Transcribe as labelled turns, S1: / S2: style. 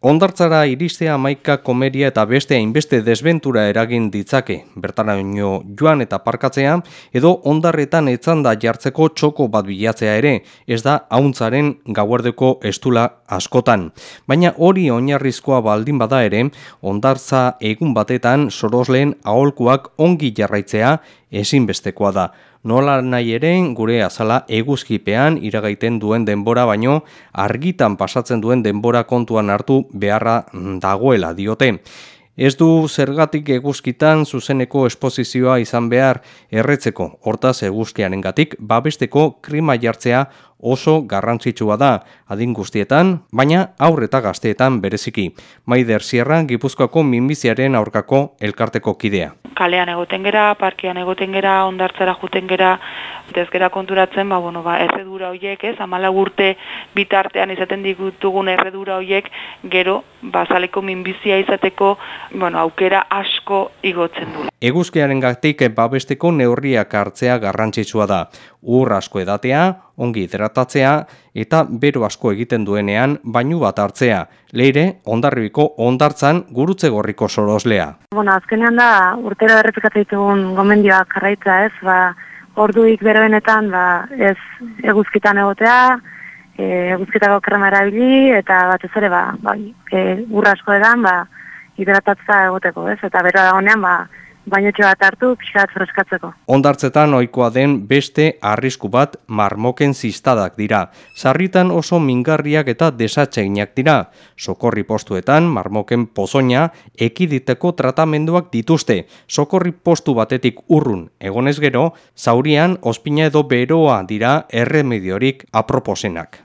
S1: Ondartzara iristea maika komeria eta beste hainbeste desbentura eragin ditzake, bertara joan eta parkatzea, edo ondarretan etzanda jartzeko txoko bat bilatzea ere, ez da hauntzaren gauerdeko estula askotan. Baina hori oinarrizkoa baldin bada ere, ondartza egun batetan sorosleen aholkuak ongi jarraitzea ezinbestekoa da. Nola nahi ere gure azala eguzkipean iragaiten duen denbora baino argitan pasatzen duen denbora kontuan hartu beharra dagoela diote. Ez du zergatik eguzkitan zuzeneko esposizioa izan behar erretzeko, hortaz eguzkiaren gatik, babesteko krima jartzea oso garrantzitsua da, adin guztietan, baina aurreta gazteetan bereziki. Maider Sierra, Gipuzkoako minbiziaren aurkako elkarteko kidea
S2: kalean egoten gera, parkean egoten gera, ondartzara juten gera, ez gera konturatzen, ba, bueno, ba, erredura horiek, ez, amala urte bitartean izaten digutugun erredura horiek, gero, ba, zaleko minbizia izateko, bueno, aukera asko igotzen du.
S1: Eguzkiaren gatik babesteko neurriak hartzea garrantzitsua da. Ur asko edatea, ongi hidratatzea eta bero asko egiten duenean bainu bat hartzea. Leire, ondarribiko ondartzan gurutze gorriko soroslea.
S3: Bueno, azkenean da urtero errepikatzen ditugun gomendioak jarraitza ez, ba, orduik beroenetan ba, ez eguzkitan egotea, e, eguzkitako krema erabili eta batez ere ba, ba, e, ur asko edan ba, hidratatza egoteko ez, eta bero dagoenean ba, bainetxe bat hartu pixkat freskatzeko.
S1: Ondartzetan ohikoa den beste arrisku bat marmoken ziztadak dira. Sarritan oso mingarriak eta desatzeinak dira. Sokorri postuetan marmoken pozoina ekiditeko tratamenduak dituzte. Sokorri postu batetik urrun egonez gero, zaurian ospina edo beroa dira erremediorik aproposenak.